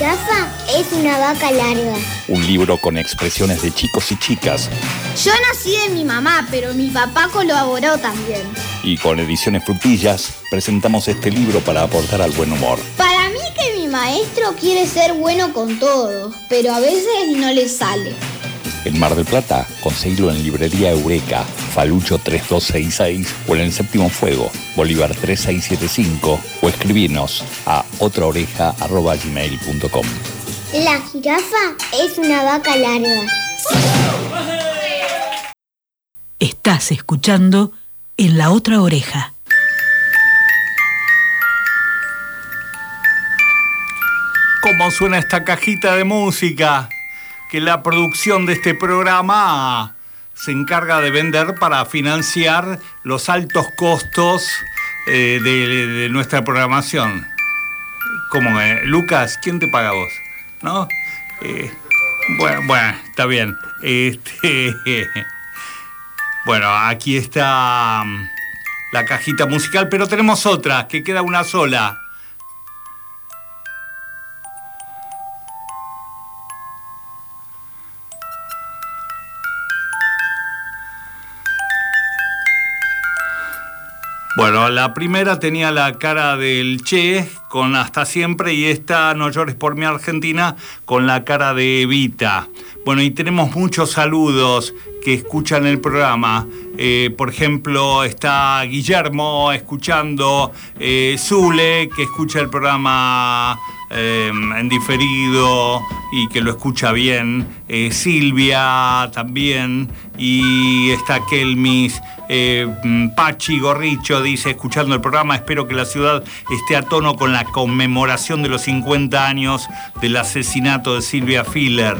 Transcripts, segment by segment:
jirafa es una vaca larga. Un libro con expresiones de chicos y chicas. Yo nací de mi mamá, pero mi papá colaboró también. Y con ediciones frutillas presentamos este libro para aportar al buen humor. Para mí que mi maestro quiere ser bueno con todos, pero a veces no le sale. En Mar del Plata, conseguilo en Librería Eureka, Falucho 3266 o en el Séptimo Fuego, Bolívar 3675 o escribirnos a otraoreja.gmail.com La jirafa es una vaca larga. Estás escuchando en la otra oreja. ¿Cómo suena esta cajita de música? Que la producción de este programa se encarga de vender para financiar los altos costos eh, de, nuestra programación. ¿Cómo? Eh? Lucas, ¿quién te paga vos? ¿No? Eh, bueno, bueno, está bien. Este, bueno, aquí está mm, la cajita musical, pero tenemos otra, que queda una sola. Bueno, la primera tenía la cara del Che con Hasta Siempre y esta No llores por mi Argentina con la cara de Evita. Bueno, y tenemos muchos saludos que escuchan el programa. Eh, por ejemplo, está Guillermo escuchando, eh, Zule, que escucha el programa eh, en diferido y que lo escucha bien, Silvia también, y está Kelmis. Pachi Gorricho dice, escuchando el programa, espero que la ciudad esté a tono con la conmemoración de los 50 años del asesinato de Silvia Filler.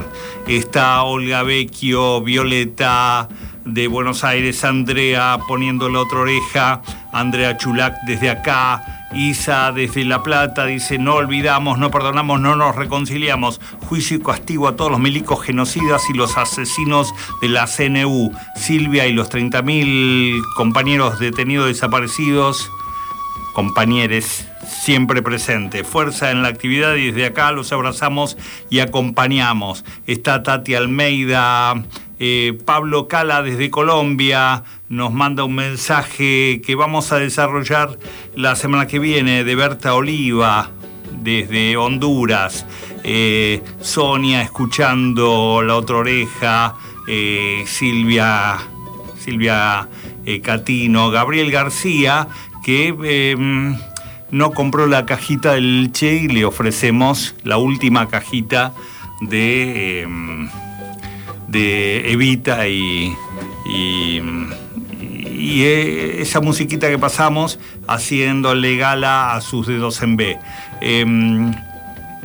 Está Olga Vecchio, Violeta de Buenos Aires, Andrea poniendo la otra oreja, Andrea Chulac desde acá, Isa desde La Plata dice, no olvidamos, no perdonamos, no nos reconciliamos. Juicio y castigo a todos los milicos genocidas y los asesinos de la CNU. Silvia y los 30.000 compañeros detenidos desaparecidos, compañeros siempre presente. Fuerza en la actividad y desde acá los abrazamos y acompañamos. Está Tati Almeida, eh, Pablo Cala desde Colombia nos manda un mensaje que vamos a desarrollar la semana que viene de Berta Oliva desde Honduras. Eh, Sonia escuchando La Otra Oreja, eh, Silvia, Silvia Catino, Gabriel García, que em, no compró la cajita del Che y le ofrecemos la última cajita de em, de Evita y, y, esa musiquita que pasamos haciéndole gala a sus dedos en B. Em,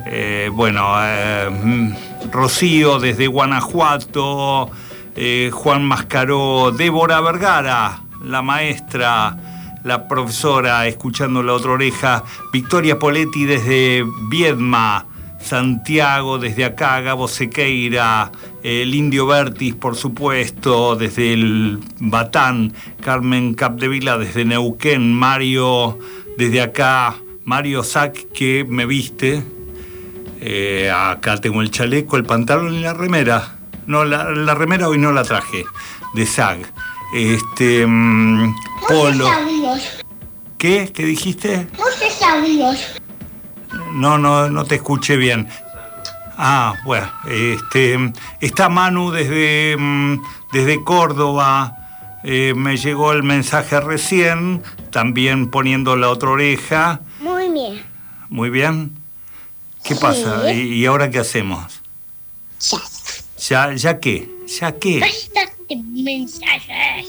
eh, bueno, eh, Rocío desde Guanajuato, eh, Juan Mascaró, Débora Vergara, la maestra, la profesora, escuchando la otra oreja, Victoria Poletti desde Viedma, Santiago desde acá, Gabo Sequeira, el Indio Vertis, por supuesto, desde el Batán, Carmen Capdevila desde Neuquén, Mario desde acá, Mario Sac que me viste. Eh, acá tengo el chaleco, el pantalón y la remera. No, la, remera hoy no la traje, de SAG. Este. Mm, polo. ¿Qué? ¿Qué dijiste? Muchos no, no, no te escuché bien. Ah, bueno, este, está Manu desde, mm, desde Córdoba. Eh, me llegó el mensaje recién, también poniendo la otra oreja. Muy bien. Muy bien. ¿Qué pasa? ¿Y, ahora qué hacemos? Ya. ¿Ya, ya qué? ¿Ya qué? Bastante mensajes.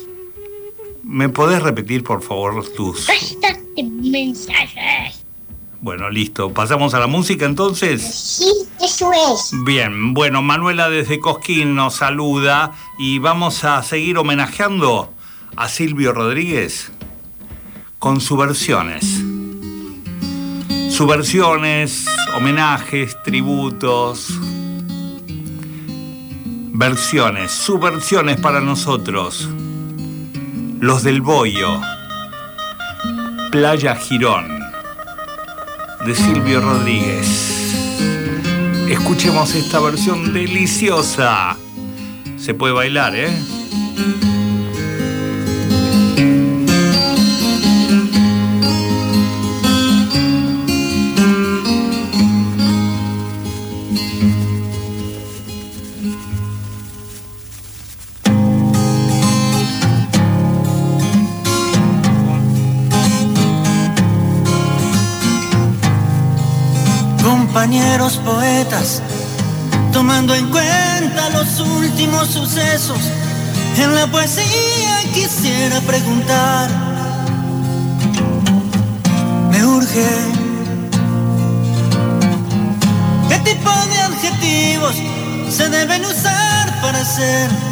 ¿Me podés repetir, por favor, tus... Bastante mensajes. Bueno, listo. ¿Pasamos a la música entonces? Sí, eso es. Bien, bueno, Manuela desde Cosquín nos saluda y vamos a seguir homenajeando a Silvio Rodríguez con subversiones. Subversiones, homenajes, tributos, versiones, subversiones para nosotros. Los del Boyo, Playa Girón de Silvio Rodríguez. Escuchemos esta versión deliciosa. Se puede bailar, ¿eh? Poetas, tomando en cuenta los últimos sucesos, en la poesía quisiera preguntar, me urge, ¿qué tipo de adjetivos se deben usar para hacer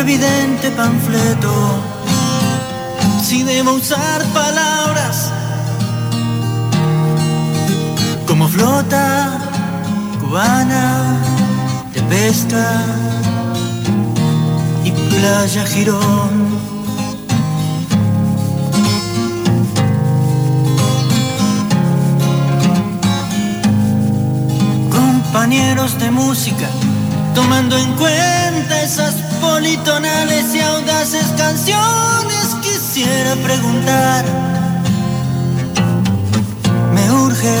evidente panfleto, si debo usar palabras como flota cubana de pesca y playa girón. compañeros de música, tomando en cuenta esas politonales y audaces canciones, quisiera preguntar, me urge,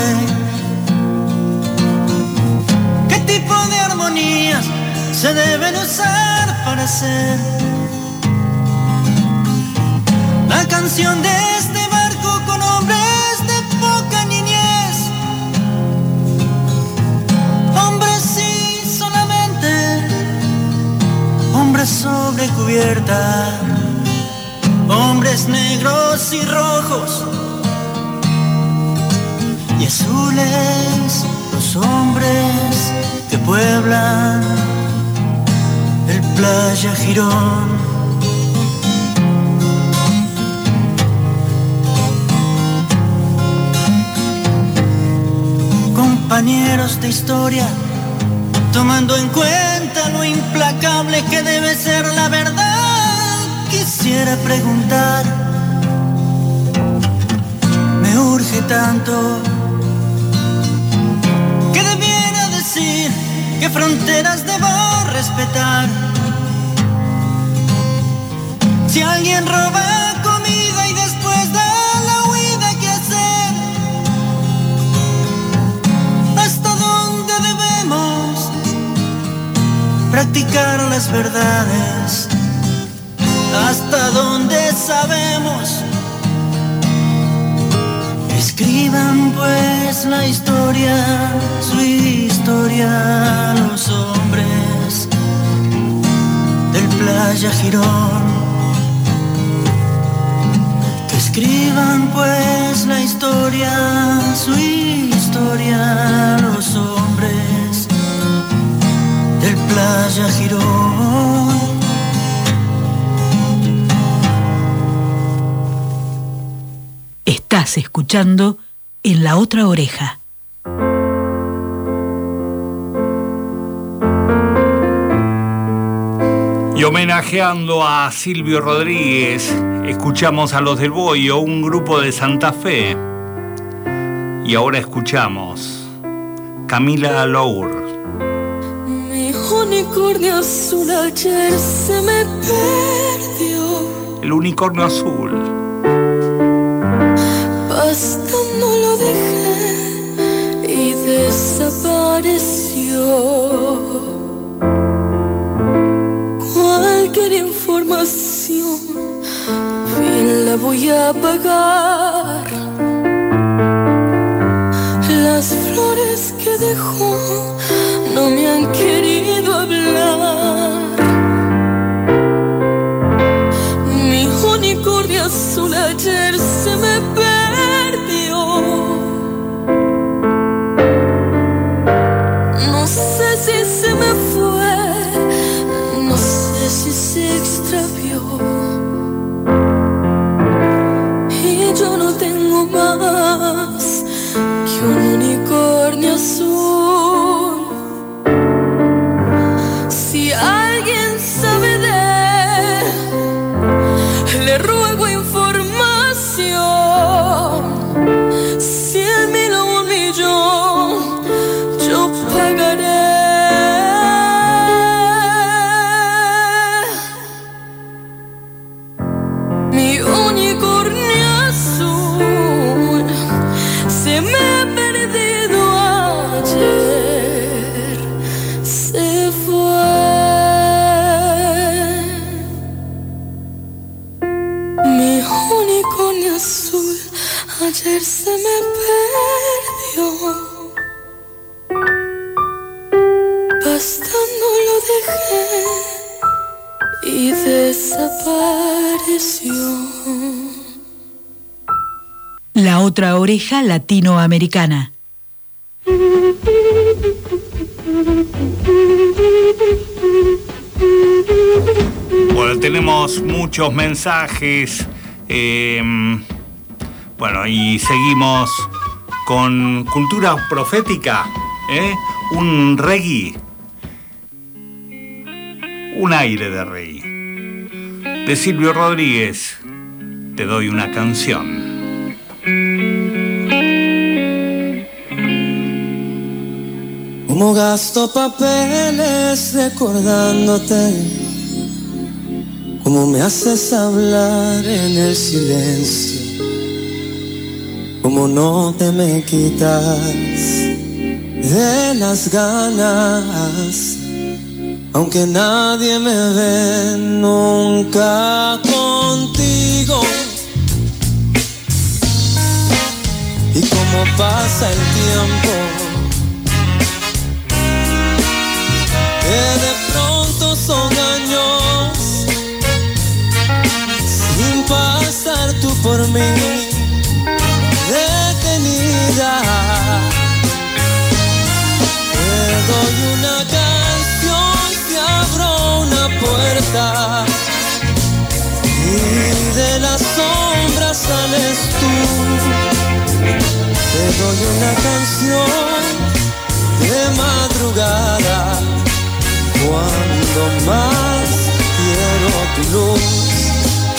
¿qué tipo de armonías se deben usar para hacer la canción de este cubierta, hombres negros y rojos y azules, los hombres que pueblan el playa Girón. compañeros de historia, tomando en cuenta lo implacable que debe ser la verdad, quisiera preguntar, me urge tanto, ¿qué debiera decir? ¿Qué fronteras debo respetar? Si alguien roba practicar las verdades, hasta dónde sabemos. Escriban pues la historia, su historia, los hombres del playa Girón. Que escriban pues la historia, su historia, los hombres del playa Girón. Estás escuchando en la otra oreja. Y homenajeando a Silvio Rodríguez, escuchamos a los del Boyo, un grupo de Santa Fe. Y ahora escuchamos Camila Lour. Mi unicornio azul ayer se me perdió. El unicornio azul. Bastando lo dejé y desapareció. Cualquier información, bien la voy a pagar. Las flores que dejó hablar. Mi unicornio azul ayer perdió. Bastando lo dejé y desapareció. La otra oreja latinoamericana. Bueno, tenemos muchos mensajes. Eh, bueno, y seguimos con cultura profética. ¿eh? Un reggae. Un aire de reggae. De Silvio Rodríguez. Te doy una canción. Como gasto papeles recordándote, como me haces hablar en el silencio, como no te me quitas de las ganas, aunque nadie me ve nunca contigo. Y como pasa el tiempo. que de pronto son años pasar tú por mí detenida. Te doy una canción, te abro una puerta y de las sombras sales tú. Te doy una canción de madrugada cuando más quiero tu luz.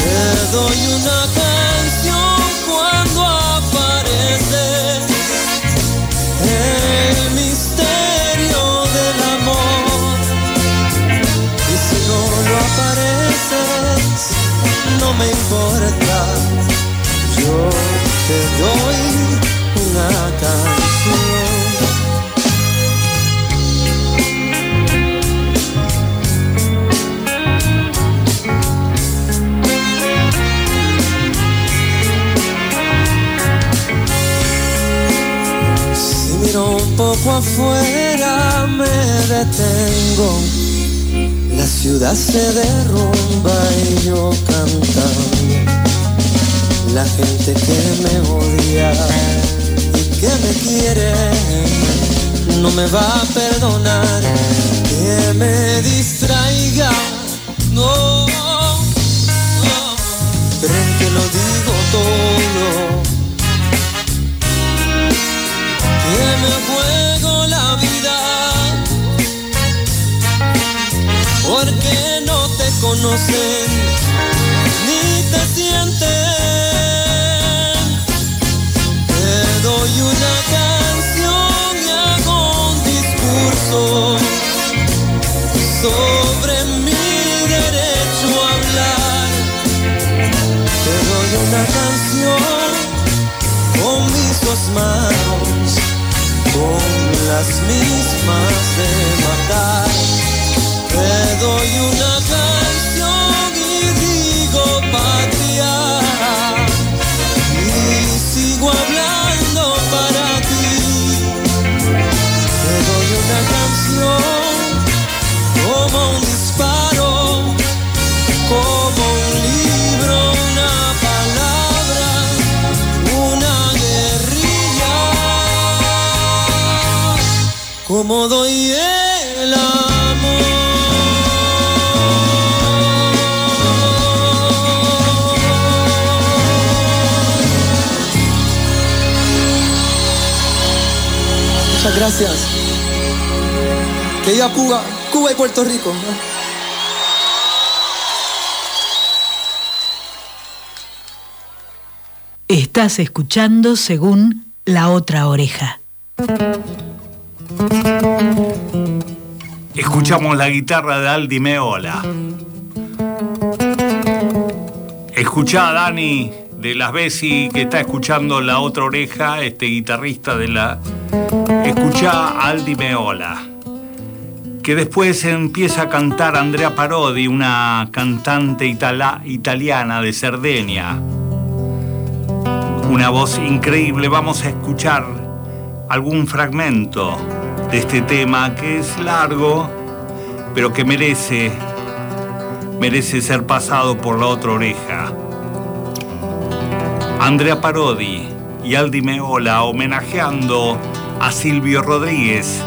Te doy una canción cuando apareces. El misterio del amor. Y si no lo apareces, no me importa. Yo te doy una canción. Poco afuera me detengo. La ciudad se derrumba y yo cantando. La gente que me odia y que me quiere no me va a perdonar que me distraiga. No, no. creen que lo digo todo. Que me juego la vida porque no te conocen ni te sienten. Te doy una canción y hago un discurso sobre mi derecho a hablar. Te doy una canción con mis dos manos, con las mismas de matar. Te doy una canción Como doy el amor. Muchas gracias. Que viva Cuba, Cuba y Puerto Rico. Estás escuchando según la otra oreja. Escuchamos la guitarra de Aldi Meola. Escuchá a Dani de Las Besi que está escuchando la otra oreja, este guitarrista de la. Escuchá a Aldi Meola. Que después empieza a cantar Andrea Parodi, una cantante itala- italiana de Cerdeña. Una voz increíble. Vamos a escuchar algún fragmento de este tema que es largo, pero que merece, merece ser pasado por la otra oreja. Andrea Parodi y Aldi Meola homenajeando a Silvio Rodríguez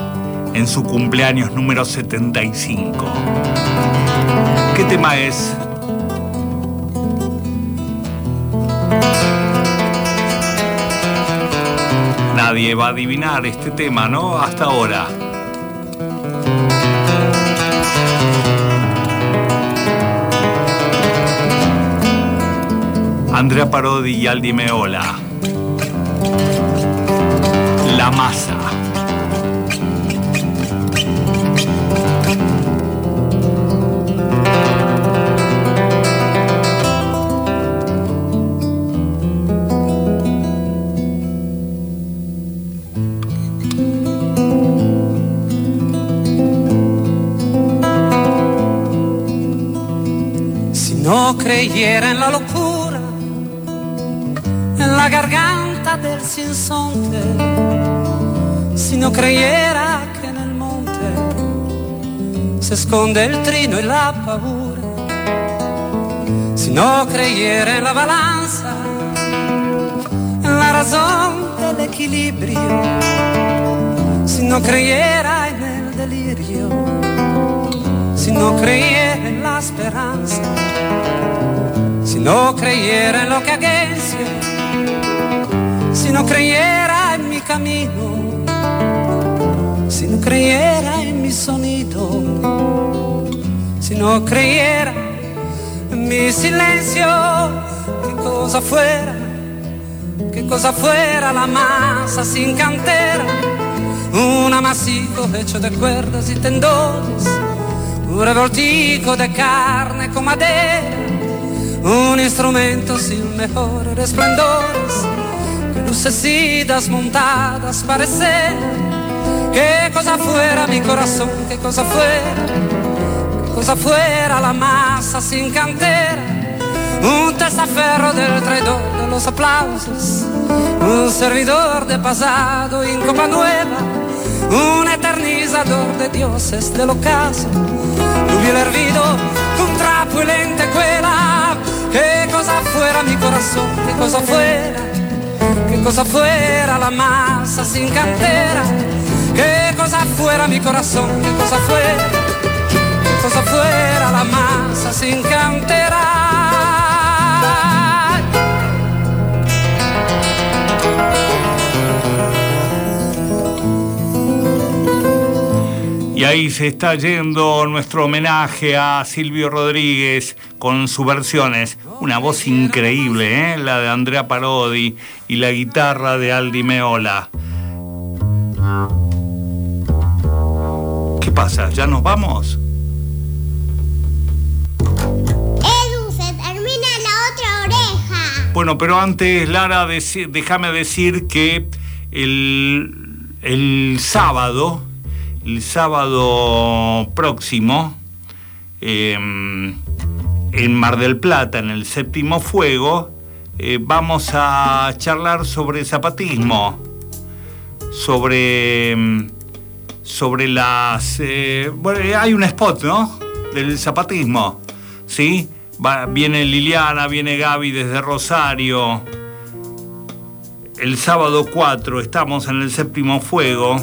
en su cumpleaños número 75. ¿Qué tema es? Nadie va a adivinar este tema, ¿no? Hasta ahora. Andrea Parodi y Aldi Meola. La masa. No creyera en la locura, en la garganta del sinsonte, si no creyera que en el monte se esconde el trino y la paura, si no creyera en la balanza, en la razón del equilibrio, si no creyera en el delirio, si no creyera en la esperanza, si no creyera en lo que agencia, si no creyera en mi camino, si no creyera en mi sonido, si no creyera en mi silencio, qué cosa fuera, qué cosa fuera la masa sin cantera, un amasijo hecho de cuerdas y tendones, un revoltijo de carne con madera, un instrumento sin mejores resplendores que lucecidas montadas parecer. Qué cosa fuera mi corazón, qué cosa fuera, qué cosa fuera la masa sin cantera, un testaferro del traidor de los aplausos, un servidor de pasado en copa nueva, un eternizador de dioses del ocaso, hubiera hervido con trapo y lentejuela, qué cosa fuera mi corazón, qué cosa fuera, qué cosa fuera la masa sin cantera, qué cosa fuera mi corazón, qué cosa fuera, qué cosa fuera la masa sin cantera. Ahí se está yendo nuestro homenaje a Silvio Rodríguez con sus versiones. Una voz increíble, ¿eh? la de Andrea Parodi y la guitarra de Aldi Meola. ¿Qué pasa? ¿Ya nos vamos? Edu, se termina la otra oreja. Bueno, pero antes, Lara, déjame decir que el, el sábado, el sábado próximo, eh, en Mar del Plata, en el séptimo fuego, eh, vamos a charlar sobre zapatismo, sobre, mm, sobre las... eh, bueno, hay un spot, ¿no? Del zapatismo, ¿sí? Viene Liliana, viene Gaby desde Rosario. El sábado 4 estamos en el séptimo fuego.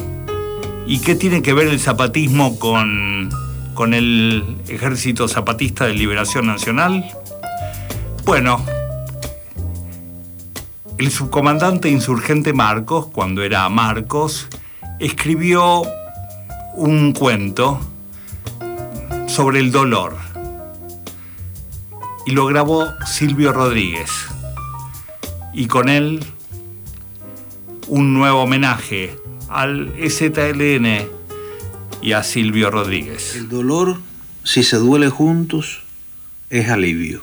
¿Y qué tiene que ver el zapatismo con, con el Ejército Zapatista de Liberación Nacional? Bueno, el subcomandante insurgente Marcos, cuando era Marcos, escribió un cuento sobre el dolor y lo grabó Silvio Rodríguez. Y con él un nuevo homenaje al ZLN y a Silvio Rodríguez. El dolor, si se duele juntos, es alivio.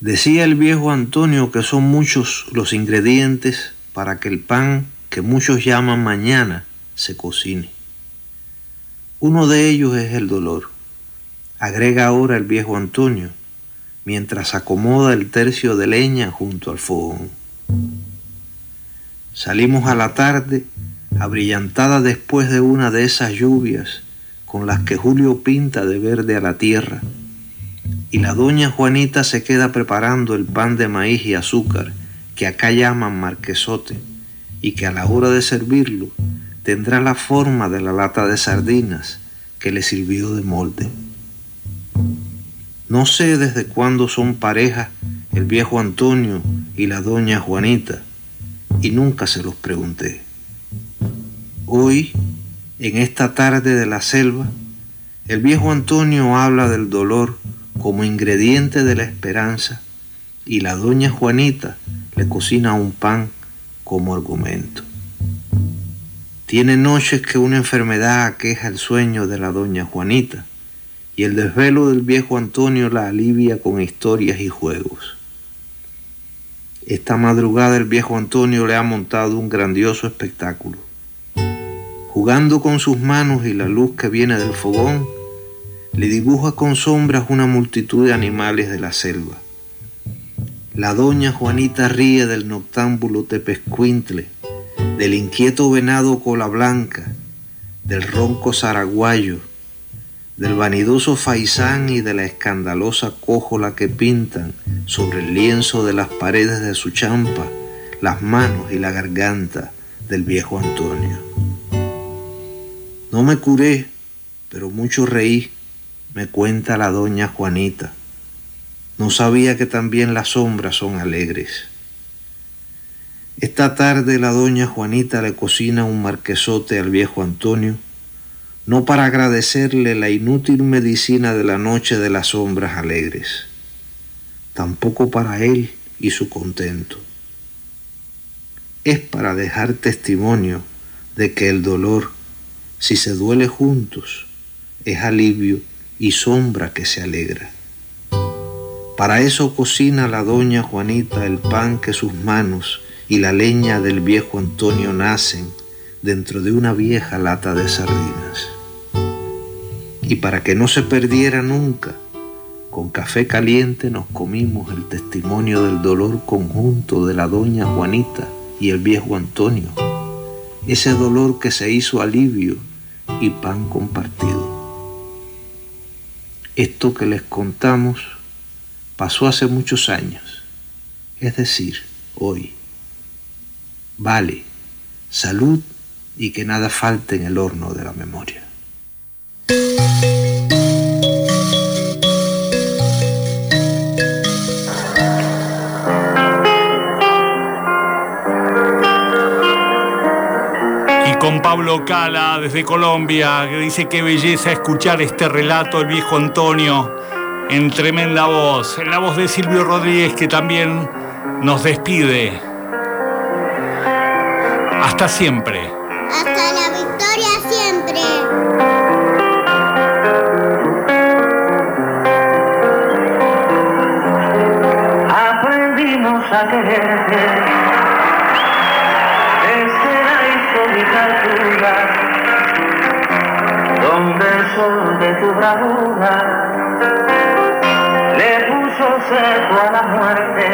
Decía el viejo Antonio que son muchos los ingredientes para que el pan que muchos llaman mañana se cocine. Uno de ellos es el dolor. Agrega ahora el viejo Antonio, mientras acomoda el tercio de leña junto al fogón. Salimos a la tarde, abrillantada después de una de esas lluvias con las que Julio pinta de verde a la tierra, y la doña Juanita se queda preparando el pan de maíz y azúcar que acá llaman marquesote y que a la hora de servirlo tendrá la forma de la lata de sardinas que le sirvió de molde. No sé desde cuándo son pareja el viejo Antonio y la doña Juanita, y nunca se los pregunté. Hoy, en esta tarde de la selva, el viejo Antonio habla del dolor como ingrediente de la esperanza y la doña Juanita le cocina un pan como argumento. Tiene noches que una enfermedad aqueja el sueño de la doña Juanita y el desvelo del viejo Antonio la alivia con historias y juegos. Esta madrugada el viejo Antonio le ha montado un grandioso espectáculo. Jugando con sus manos y la luz que viene del fogón, le dibuja con sombras una multitud de animales de la selva. La doña Juanita ríe del noctámbulo tepescuintle, del inquieto venado cola blanca, del ronco zaraguayo, del vanidoso faisán y de la escandalosa cójola que pintan sobre el lienzo de las paredes de su champa las manos y la garganta del viejo Antonio. No me curé, pero mucho reí, me cuenta la doña Juanita. No sabía que también las sombras son alegres. Esta tarde la doña Juanita le cocina un marquesote al viejo Antonio no para agradecerle la inútil medicina de la noche de las sombras alegres, tampoco para él y su contento. Es para dejar testimonio de que el dolor, si se duele juntos, es alivio y sombra que se alegra. Para eso cocina la doña Juanita el pan que sus manos y la leña del viejo Antonio nacen dentro de una vieja lata de sardinas y para que no se perdiera nunca, con café caliente nos comimos el testimonio del dolor conjunto de la doña Juanita y el viejo Antonio, ese dolor que se hizo alivio y pan compartido. Esto que les contamos pasó hace muchos años, es decir, hoy. Vale, salud y que nada falte en el horno de la memoria. Y con Pablo Cala desde Colombia, que dice qué belleza escuchar este relato del viejo Antonio en tremenda voz, en la voz de Silvio Rodríguez que también nos despide. Hasta siempre. Hasta la victoria siempre. A quererte desde la histórica altura, donde el sol de tu bravura le puso cerco a la muerte.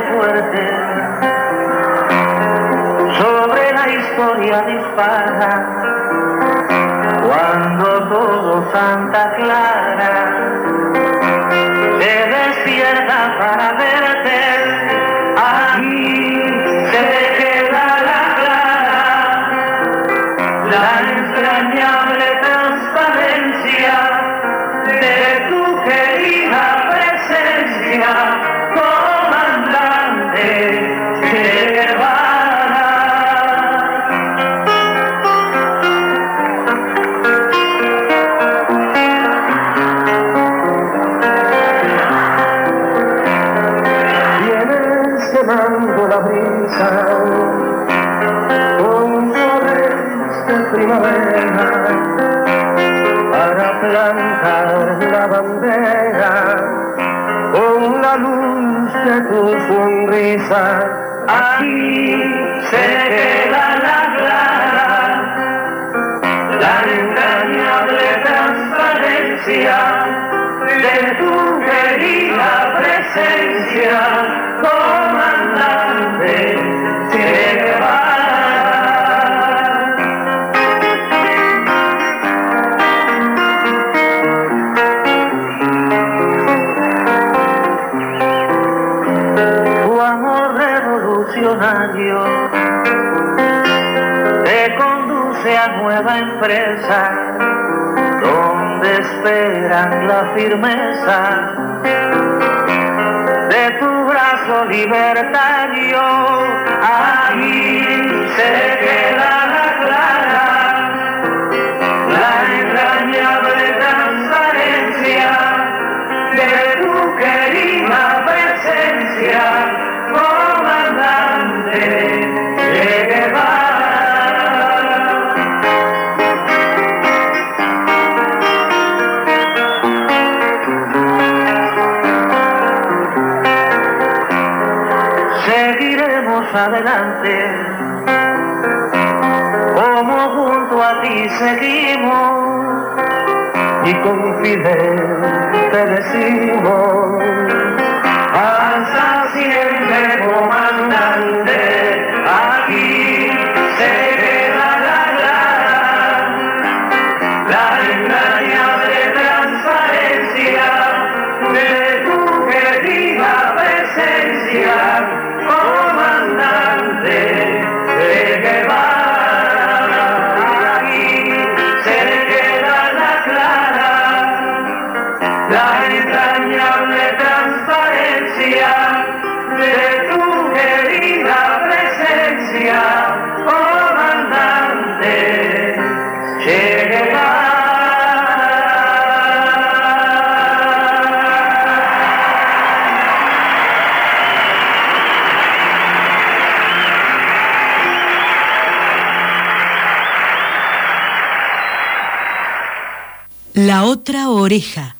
Fuerte. Sobre la historia dispara. Cuando todo Santa Clara un flores de primavera para plantar la bandera con la luz de tu sonrisa. Aquí se queda la clara, la entrañable transparencia de tu querida presencia, comandante Tu amor revolucionario te conduce a nueva empresa donde esperan la firmeza de tu brazo libertario. Aquí se queda Como junto a ti seguimos, y con Fidel te decimos, oreja.